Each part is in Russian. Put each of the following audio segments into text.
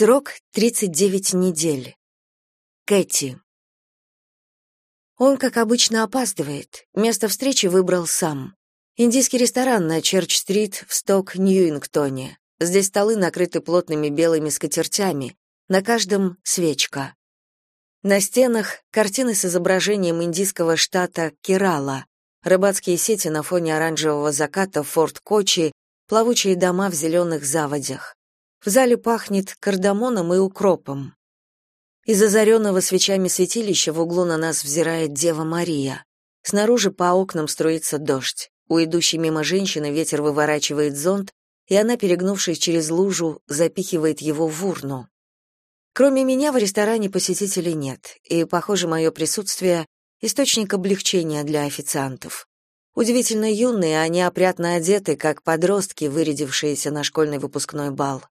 Срок 39 недель. Кэти. Он, как обычно, опаздывает. Место встречи выбрал сам. Индийский ресторан на Черч-стрит в Сток-Ньюингтоне. Здесь столы накрыты плотными белыми скатертями, на каждом свечка. На стенах картины с изображением индийского штата Керала, рыбацкие сети на фоне оранжевого заката Форт Кочи, плавучие дома в зеленых заводях. В зале пахнет кардамоном и укропом. Из озаренного свечами святилища в углу на нас взирает Дева Мария. Снаружи по окнам струится дождь. У идущей мимо женщины ветер выворачивает зонт, и она, перегнувшись через лужу, запихивает его в урну. Кроме меня в ресторане посетителей нет, и, похоже, мое присутствие — источник облегчения для официантов. Удивительно юные, они опрятно одеты, как подростки, вырядившиеся на школьный выпускной бал.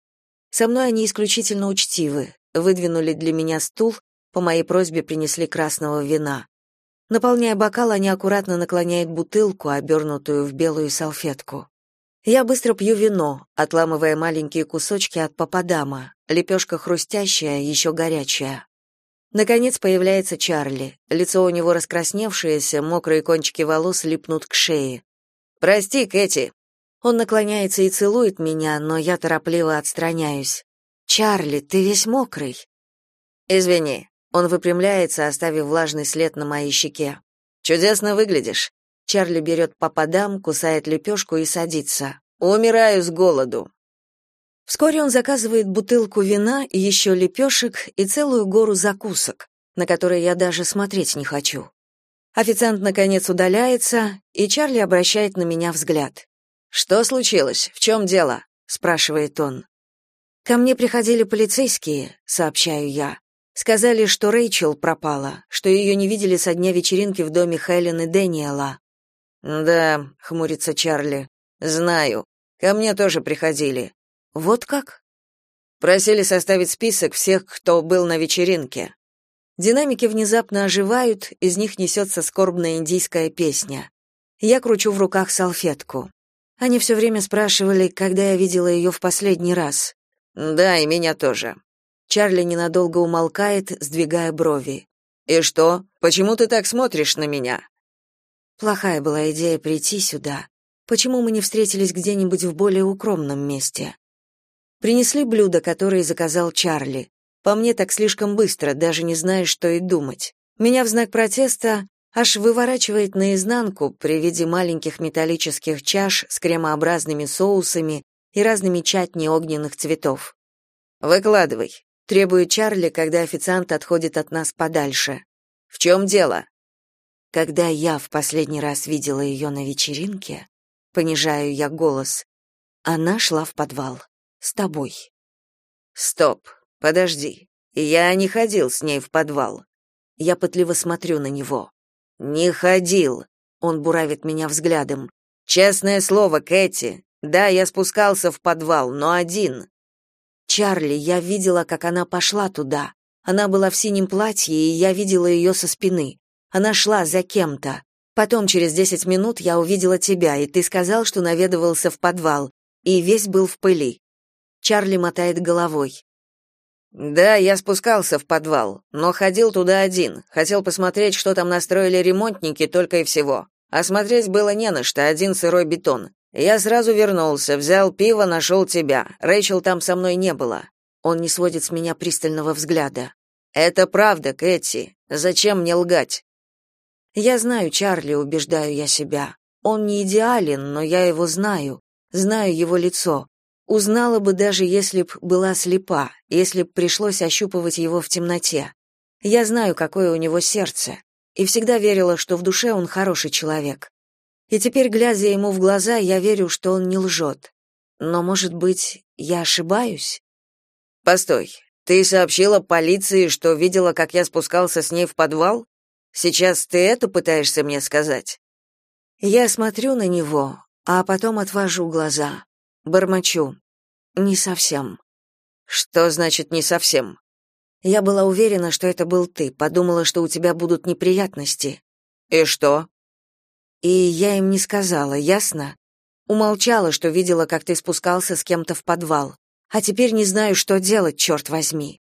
Со мной они исключительно учтивы, выдвинули для меня стул, по моей просьбе принесли красного вина. Наполняя бокал, они аккуратно наклоняют бутылку, обернутую в белую салфетку. Я быстро пью вино, отламывая маленькие кусочки от пападама, лепешка хрустящая, еще горячая. Наконец появляется Чарли. Лицо у него раскрасневшееся, мокрые кончики волос липнут к шее. «Прости, Кэти». Он наклоняется и целует меня, но я торопливо отстраняюсь. «Чарли, ты весь мокрый». «Извини». Он выпрямляется, оставив влажный след на моей щеке. «Чудесно выглядишь». Чарли берет по подам, кусает лепешку и садится. «Умираю с голоду». Вскоре он заказывает бутылку вина, еще лепешек и целую гору закусок, на которые я даже смотреть не хочу. Официант, наконец, удаляется, и Чарли обращает на меня взгляд. «Что случилось? В чем дело?» — спрашивает он. Ко мне приходили полицейские, сообщаю я. Сказали, что Рэйчел пропала, что ее не видели со дня вечеринки в доме Хелен и Дэниела. Да, хмурится Чарли. Знаю. Ко мне тоже приходили. Вот как? Просили составить список всех, кто был на вечеринке. Динамики внезапно оживают, из них несется скорбная индийская песня. Я кручу в руках салфетку. Они все время спрашивали, когда я видела ее в последний раз. Да, и меня тоже. Чарли ненадолго умолкает, сдвигая брови. И что? Почему ты так смотришь на меня? Плохая была идея прийти сюда. Почему мы не встретились где-нибудь в более укромном месте? Принесли блюдо, которое заказал Чарли. По мне так слишком быстро, даже не зная, что и думать. Меня в знак протеста аж выворачивает наизнанку при виде маленьких металлических чаш с кремообразными соусами и разными чатни огненных цветов. «Выкладывай», — требует Чарли, когда официант отходит от нас подальше. «В чем дело?» Когда я в последний раз видела ее на вечеринке, понижаю я голос, она шла в подвал. С тобой. Стоп, подожди. Я не ходил с ней в подвал. Я пытливо смотрю на него. Не ходил. Он буравит меня взглядом. Честное слово, Кэти, да, я спускался в подвал, но один. Чарли, я видела, как она пошла туда. Она была в синем платье, и я видела ее со спины. Она шла за кем-то. Потом через десять минут я увидела тебя, и ты сказал, что наведывался в подвал, и весь был в пыли. Чарли мотает головой. Да, я спускался в подвал, но ходил туда один. Хотел посмотреть, что там настроили ремонтники, только и всего. А смотреть было не на что, один сырой бетон. Я сразу вернулся, взял пиво, нашел тебя. Рэйчел там со мной не было. Он не сводит с меня пристального взгляда. Это правда, Кэти. Зачем мне лгать? Я знаю Чарли, убеждаю я себя. Он не идеален, но я его знаю. Знаю его лицо. Узнала бы даже если б была слепа, если б пришлось ощупывать его в темноте. Я знаю, какое у него сердце, и всегда верила, что в душе он хороший человек. И теперь, глядя ему в глаза, я верю, что он не лжет. Но, может быть, я ошибаюсь? Постой. Ты сообщила полиции, что видела, как я спускался с ней в подвал? Сейчас ты это пытаешься мне сказать? Я смотрю на него, а потом отвожу глаза. Бормочу. Не совсем. Что значит не совсем? Я была уверена, что это был ты, подумала, что у тебя будут неприятности. И что? И я им не сказала, ясно? Умолчала, что видела, как ты спускался с кем-то в подвал. А теперь не знаю, что делать, черт возьми.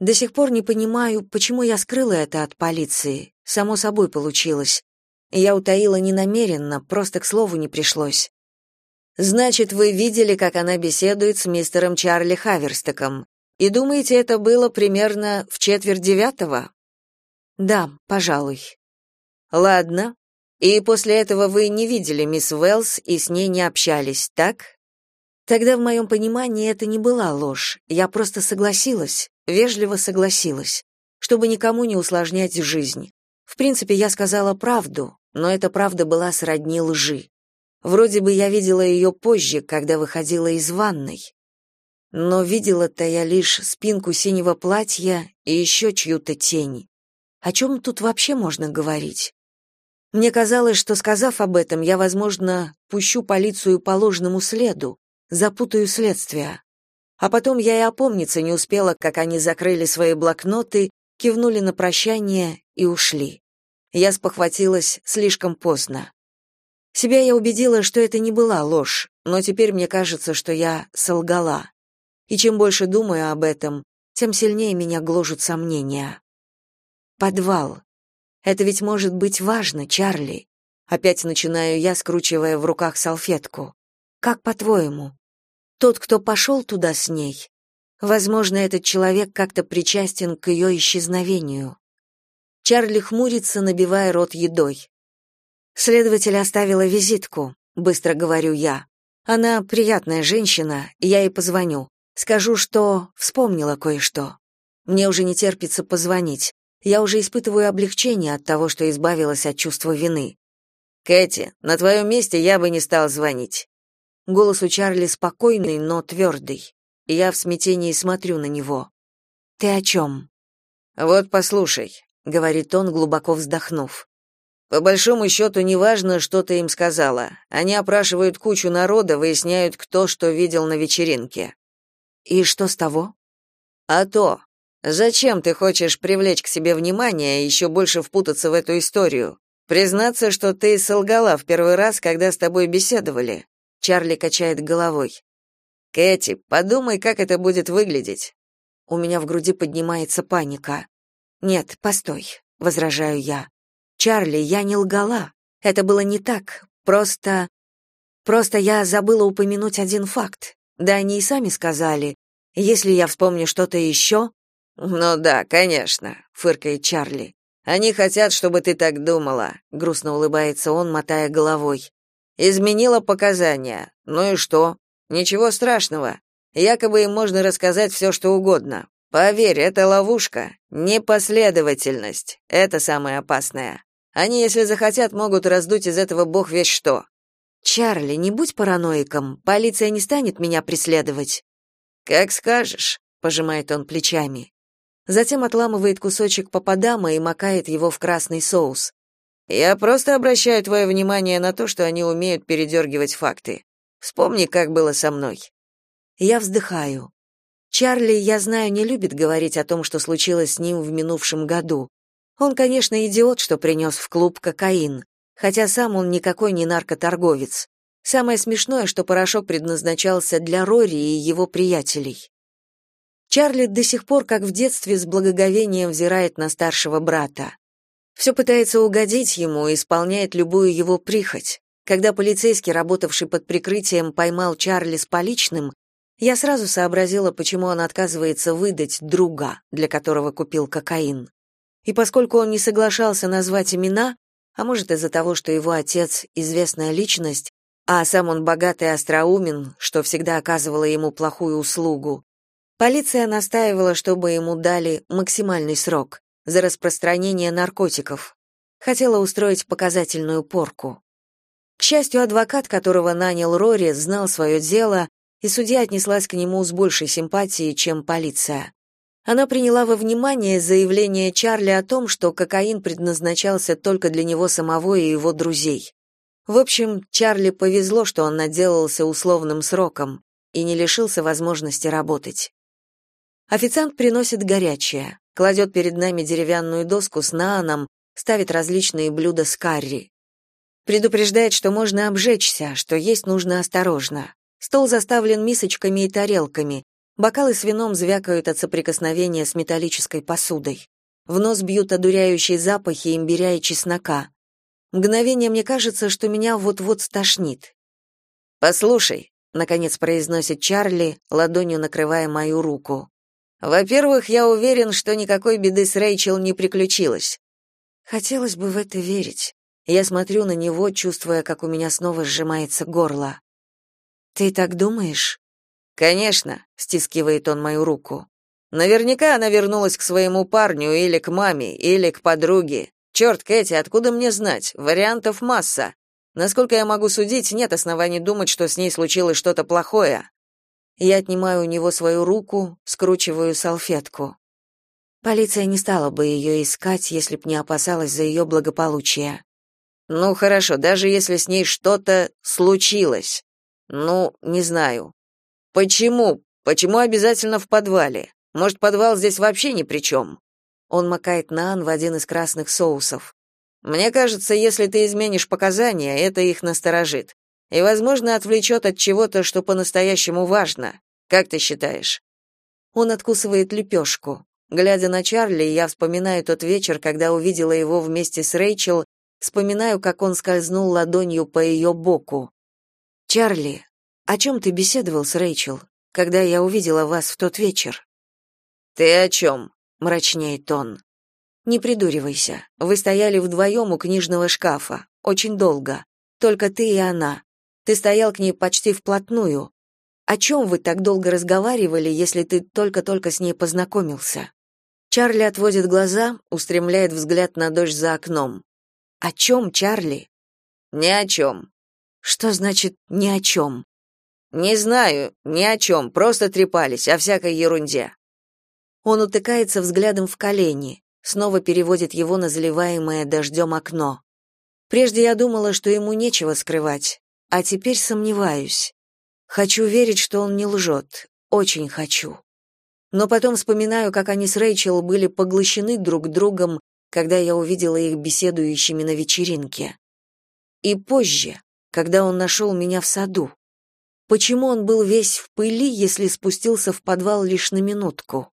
До сих пор не понимаю, почему я скрыла это от полиции. Само собой получилось. Я утаила не намеренно, просто к слову не пришлось. Значит, вы видели, как она беседует с мистером Чарли Хаверстеком, и думаете, это было примерно в четверть девятого? Да, пожалуй. Ладно. И после этого вы не видели мисс Уэллс и с ней не общались, так? Тогда в моем понимании это не была ложь. Я просто согласилась, вежливо согласилась, чтобы никому не усложнять жизнь. В принципе, я сказала правду, но эта правда была сродни лжи. Вроде бы я видела ее позже, когда выходила из ванной. Но видела-то я лишь спинку синего платья и еще чью-то тень. О чем тут вообще можно говорить? Мне казалось, что, сказав об этом, я, возможно, пущу полицию по ложному следу, запутаю следствие. А потом я и опомниться не успела, как они закрыли свои блокноты, кивнули на прощание и ушли. Я спохватилась слишком поздно. Себя я убедила, что это не была ложь, но теперь мне кажется, что я солгала. И чем больше думаю об этом, тем сильнее меня гложут сомнения. Подвал. Это ведь может быть важно, Чарли. Опять начинаю я, скручивая в руках салфетку. Как по-твоему? Тот, кто пошел туда с ней, возможно, этот человек как-то причастен к ее исчезновению. Чарли хмурится, набивая рот едой. Следователь оставила визитку, быстро говорю я. Она приятная женщина, я ей позвоню. Скажу, что вспомнила кое-что. Мне уже не терпится позвонить. Я уже испытываю облегчение от того, что избавилась от чувства вины. Кэти, на твоем месте я бы не стал звонить. Голос у Чарли спокойный, но твердый. Я в смятении смотрю на него. Ты о чем?» Вот послушай, говорит он, глубоко вздохнув. По большому счету, неважно, что ты им сказала. Они опрашивают кучу народа, выясняют, кто что видел на вечеринке. И что с того? А то. Зачем ты хочешь привлечь к себе внимание и еще больше впутаться в эту историю? Признаться, что ты солгала в первый раз, когда с тобой беседовали. Чарли качает головой. Кэти, подумай, как это будет выглядеть. У меня в груди поднимается паника. Нет, постой, возражаю я. Чарли, я не лгала. Это было не так. Просто просто я забыла упомянуть один факт. Да они и сами сказали. Если я вспомню что-то еще...» «Ну да, конечно», — фыркает Чарли. «Они хотят, чтобы ты так думала», — грустно улыбается он, мотая головой. «Изменила показания. Ну и что? Ничего страшного. Якобы им можно рассказать все, что угодно. Поверь, это ловушка, непоследовательность. Это самое опасное. Они, если захотят, могут раздуть из этого бог весь что. Чарли, не будь параноиком. Полиция не станет меня преследовать. Как скажешь, пожимает он плечами. Затем отламывает кусочек попадама и макает его в красный соус. Я просто обращаю твое внимание на то, что они умеют передергивать факты. Вспомни, как было со мной. Я вздыхаю. Чарли, я знаю, не любит говорить о том, что случилось с ним в минувшем году. Он, конечно, идиот, что принес в клуб кокаин, хотя сам он никакой не наркоторговец. Самое смешное, что порошок предназначался для Рори и его приятелей. Чарли до сих пор, как в детстве, с благоговением взирает на старшего брата. Все пытается угодить ему и исполняет любую его прихоть. Когда полицейский, работавший под прикрытием, поймал Чарли с поличным, я сразу сообразила, почему он отказывается выдать друга, для которого купил кокаин. И поскольку он не соглашался назвать имена, а может из-за того, что его отец — известная личность, а сам он богатый остроумен, что всегда оказывало ему плохую услугу, полиция настаивала, чтобы ему дали максимальный срок за распространение наркотиков. Хотела устроить показательную порку. К счастью, адвокат, которого нанял Рори, знал свое дело и судья отнеслась к нему с большей симпатией, чем полиция. Она приняла во внимание заявление Чарли о том, что кокаин предназначался только для него самого и его друзей. В общем, Чарли повезло, что он наделался условным сроком и не лишился возможности работать. Официант приносит горячее, кладет перед нами деревянную доску с нааном, ставит различные блюда с карри. Предупреждает, что можно обжечься, что есть нужно осторожно. Стол заставлен мисочками и тарелками. Бокалы с вином звякают от соприкосновения с металлической посудой. В нос бьют одуряющие запахи имбиря и чеснока. Мгновение мне кажется, что меня вот-вот стошнит. «Послушай», — наконец произносит Чарли, ладонью накрывая мою руку. «Во-первых, я уверен, что никакой беды с Рэйчел не приключилось. Хотелось бы в это верить. Я смотрю на него, чувствуя, как у меня снова сжимается горло. «Ты так думаешь?» «Конечно», — стискивает он мою руку. «Наверняка она вернулась к своему парню или к маме, или к подруге. Черт, Кэти, откуда мне знать? Вариантов масса. Насколько я могу судить, нет оснований думать, что с ней случилось что-то плохое». Я отнимаю у него свою руку, скручиваю салфетку. Полиция не стала бы ее искать, если б не опасалась за ее благополучие. Ну хорошо, даже если с ней что-то случилось. Ну, не знаю. Почему? Почему обязательно в подвале? Может, подвал здесь вообще ни при чем?» Он макает нан в один из красных соусов. Мне кажется, если ты изменишь показания, это их насторожит. И, возможно, отвлечет от чего-то, что по-настоящему важно. Как ты считаешь? Он откусывает лепешку. Глядя на Чарли, я вспоминаю тот вечер, когда увидела его вместе с Рэйчел, вспоминаю, как он скользнул ладонью по ее боку. «Чарли, о чем ты беседовал с Рэйчел, когда я увидела вас в тот вечер?» «Ты о чем?» — мрачнеет он. «Не придуривайся. Вы стояли вдвоем у книжного шкафа. Очень долго. Только ты и она. Ты стоял к ней почти вплотную. О чем вы так долго разговаривали, если ты только-только с ней познакомился?» Чарли отводит глаза, устремляет взгляд на дождь за окном. «О чем, Чарли?» «Ни о чем». «Что значит «ни о чем»?» «Не знаю, ни о чем, просто трепались, о всякой ерунде». Он утыкается взглядом в колени, снова переводит его на заливаемое дождем окно. Прежде я думала, что ему нечего скрывать, а теперь сомневаюсь. Хочу верить, что он не лжет, очень хочу но потом вспоминаю, как они с Рэйчел были поглощены друг другом, когда я увидела их беседующими на вечеринке. И позже, когда он нашел меня в саду. Почему он был весь в пыли, если спустился в подвал лишь на минутку?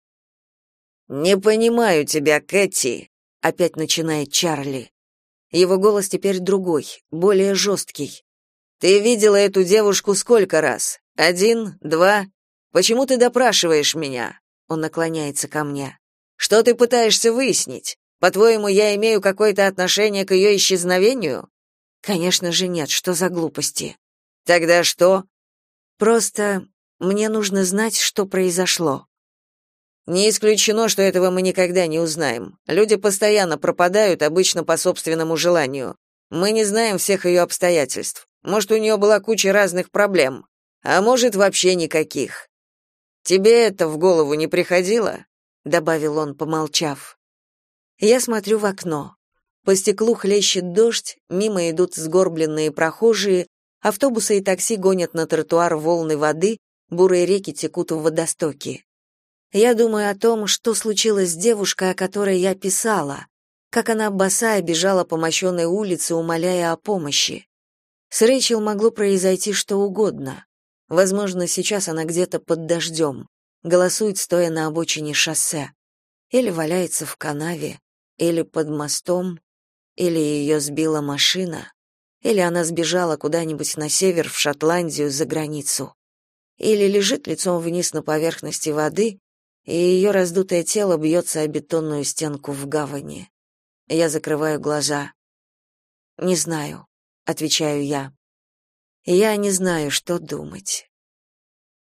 «Не понимаю тебя, Кэти», — опять начинает Чарли. Его голос теперь другой, более жесткий. «Ты видела эту девушку сколько раз? Один? Два? Почему ты допрашиваешь меня? Он наклоняется ко мне. Что ты пытаешься выяснить? По-твоему, я имею какое-то отношение к ее исчезновению? Конечно же нет, что за глупости? Тогда что? Просто мне нужно знать, что произошло. Не исключено, что этого мы никогда не узнаем. Люди постоянно пропадают, обычно по собственному желанию. Мы не знаем всех ее обстоятельств. Может, у нее была куча разных проблем, а может, вообще никаких. Тебе это в голову не приходило? добавил он, помолчав. Я смотрю в окно. По стеклу хлещет дождь, мимо идут сгорбленные прохожие, автобусы и такси гонят на тротуар волны воды, бурые реки текут в водостоки. Я думаю о том, что случилось с девушкой, о которой я писала, как она босая бежала по мощенной улице, умоляя о помощи. С Рэйчел могло произойти что угодно. Возможно, сейчас она где-то под дождем, голосует, стоя на обочине шоссе. Или валяется в канаве, или под мостом, или ее сбила машина, или она сбежала куда-нибудь на север, в Шотландию, за границу. Или лежит лицом вниз на поверхности воды, и ее раздутое тело бьется о бетонную стенку в гавани. Я закрываю глаза. «Не знаю», — отвечаю я. Я не знаю, что думать.